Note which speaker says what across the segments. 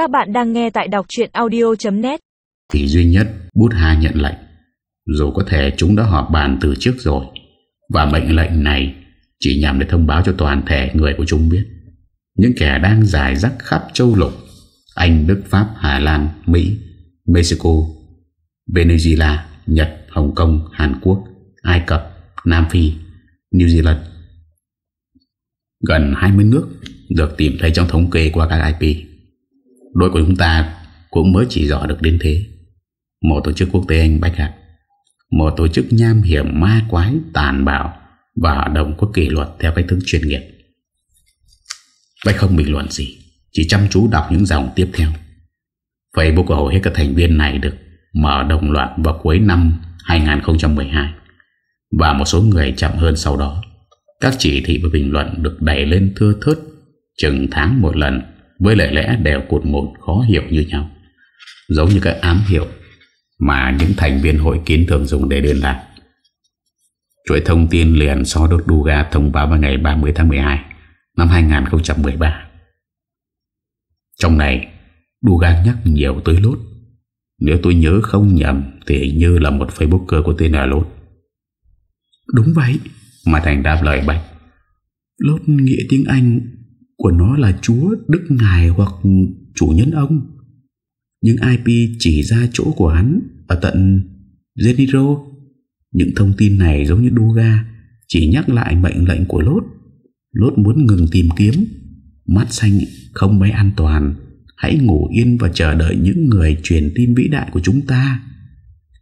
Speaker 1: Các bạn đang nghe tại đọc chuyện audio.net
Speaker 2: Thì duy nhất bút hà nhận lệnh. Dù có thể chúng đã họp bàn từ trước rồi Và mệnh lệnh này Chỉ nhằm để thông báo cho toàn thể người của chúng biết. Những kẻ đang giải rắc khắp châu lục Anh, Đức, Pháp, Hà Lan, Mỹ, Mexico, Venezuela, Nhật, Hồng Kông, Hàn Quốc, Ai Cập, Nam Phi, New Zealand. Gần 20 nước được tìm thấy trong thống kê qua các IP Đội của chúng ta cũng mới chỉ rõ được đến thế. Một tổ chức quốc tế Anh Bách Hạc Một tổ chức nham hiểm ma quái tàn bạo Và hoạt động có kỷ luật theo cách thức chuyên nghiệp. Bách không bình luận gì, Chỉ chăm chú đọc những dòng tiếp theo. Facebook của hầu hết các thành viên này được mở đồng loạt vào cuối năm 2012 Và một số người chậm hơn sau đó. Các chỉ thị và bình luận được đẩy lên thưa thớt Chừng tháng một lần. Với lời lẽ đều cột một khó hiểu như nhau. Giống như các ám hiệu Mà những thành viên hội kín thường dùng để liên lạc. Chuỗi thông tin liền so đốt Duga thông báo vào ngày 30 tháng 12 năm 2013 Trong này Duga nhắc nhiều tới lốt. Nếu tôi nhớ không nhầm Thì như là một Facebooker có tên là lốt.
Speaker 3: Đúng vậy,
Speaker 2: Mà Thành đáp lời Bạch.
Speaker 3: Lốt nghĩa tiếng Anh của nó là Chúa, Đức Ngài hoặc chủ nhân ông. Nhưng IP chỉ ra chỗ của hắn ở tận Zeniro. Những thông tin này giống như Duga chỉ nhắc lại mệnh lệnh của Lốt. Lốt muốn ngừng tìm kiếm. Mắt xanh không mấy an toàn. Hãy ngủ yên và chờ đợi những người truyền tin vĩ đại của chúng ta.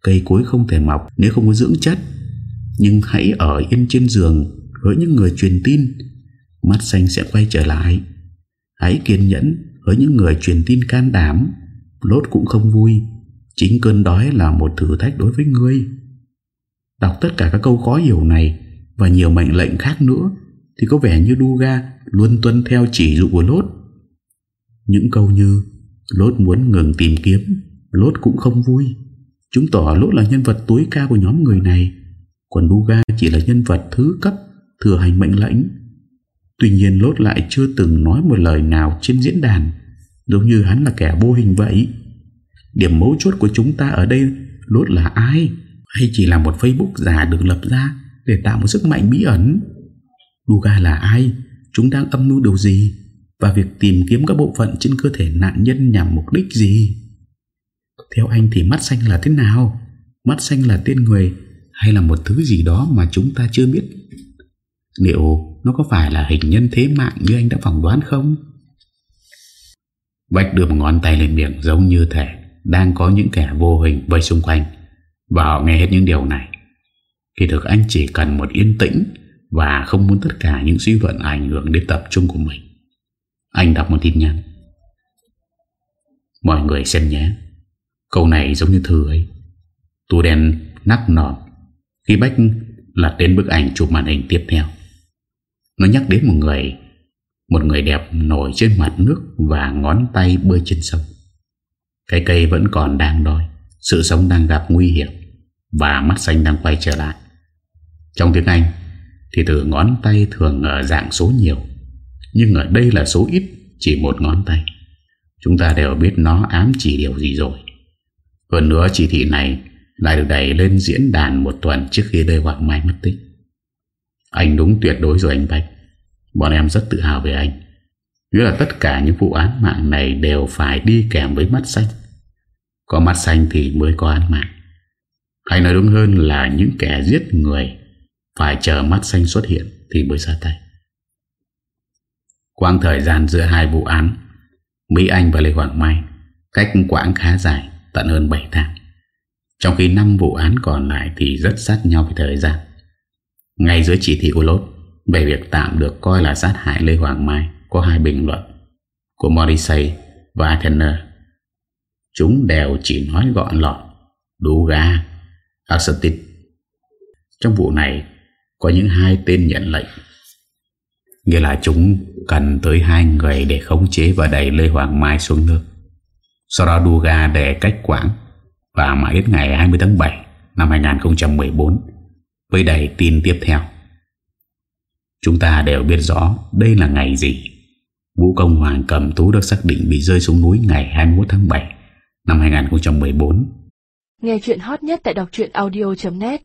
Speaker 3: Cây cối không thể mọc nếu không có dưỡng chất. Nhưng hãy ở yên trên giường với những người truyền tin Mắt xanh sẽ quay trở lại. Hãy kiên nhẫn Với những người truyền tin can đảm. Lốt cũng không vui. Chính cơn đói là một thử thách đối với ngươi. Đọc tất cả các câu khó hiểu này Và nhiều mệnh lệnh khác nữa Thì có vẻ như Duga Luôn tuân theo chỉ dụ của Lốt. Những câu như, Lốt muốn ngừng tìm kiếm, Lốt cũng không vui. Chúng tỏ Lốt là nhân vật tối cao của nhóm người này. Còn Duga chỉ là nhân vật thứ cấp, Thừa hành mệnh lệnh. Tuy nhiên Lốt lại chưa từng nói một lời nào trên diễn đàn, Giống như hắn là kẻ vô hình vậy. Điểm mấu chốt của chúng ta ở đây, Lốt là ai? Hay chỉ là một Facebook giả được lập ra Để tạo một sức mạnh bí ẩn? Luga là ai? Chúng đang âm mưu điều gì? Và việc tìm kiếm các bộ phận trên cơ thể nạn nhân nhằm mục đích gì? Theo anh thì mắt xanh là thế nào? Mắt xanh là tên người Hay là một thứ gì đó mà chúng ta chưa biết? Liệu nó có phải là hình nhân thế mạng như anh đã phỏng đoán không? Bách đưa một ngón tay lên miệng giống như thể đang có những kẻ vô hình vây xung quanh và họ nghe hết những điều này. Khi thực anh chỉ cần một yên tĩnh và không muốn tất cả những suy luận ảnh hưởng đến tập trung của mình. Anh đọc một tin nhắn. Mọi người xem nhé. Câu này giống như thư ấy. Tu đen nắc nọt khi Bách lật đến bức ảnh chụp màn hình tiếp theo. Nó nhắc đến một người Một người đẹp nổi trên mặt nước Và ngón tay bơi trên sông. Cái cây vẫn còn đang đói, Sự sống đang gặp nguy hiểm Và mắt xanh đang quay trở lại. Trong tiếng Anh Thì từ ngón tay thường ở dạng số nhiều Nhưng ở đây là số ít Chỉ một ngón tay. Chúng ta đều biết nó ám chỉ điều gì rồi. Hơn nữa chỉ thị này Lại được đẩy lên diễn đàn một tuần Trước khi Lê hoặc Mai mất tích anh đúng tuyệt đối rồi anh Bạch Bọn em rất tự hào về anh. Nghĩa là tất cả những vụ án mạng này Đều phải đi kèm với mắt xanh. Có mắt xanh thì mới có án mạng. Hay nói đúng hơn là Những kẻ giết người Phải chờ mắt xanh xuất hiện Thì mới ra tay. Quang thời gian giữa hai vụ án, Mỹ Anh và Lê Hoàng Mai Cách quãng khá dài, Tận hơn 7 tháng. Trong khi 5 vụ án còn lại Thì rất sát nhau về thời gian ngay dưới chỉ thị của Lốt Về việc tạm được coi là sát hại Lê Hoàng Mai Có hai bình luận Của Morrissey và Athener. Chúng đều chỉ nói gọn lọt đu ga Accepted Trong vụ này, Có những hai tên nhận lệnh. Nghĩa là chúng cần tới hai người để khống chế và đẩy Lê Hoàng Mai xuống nước. Sau đó Duga để cách quảng và mãi đến ngày 20 tháng 7 năm 2014 với đầy tin tiếp theo. Chúng ta đều biết rõ đây là ngày gì Vũ công Hoàng Cầm Tú được xác định bị rơi xuống núi ngày 21 tháng 7 năm 2014.
Speaker 2: Nghe chuyện hot nhất tại đọc audio.net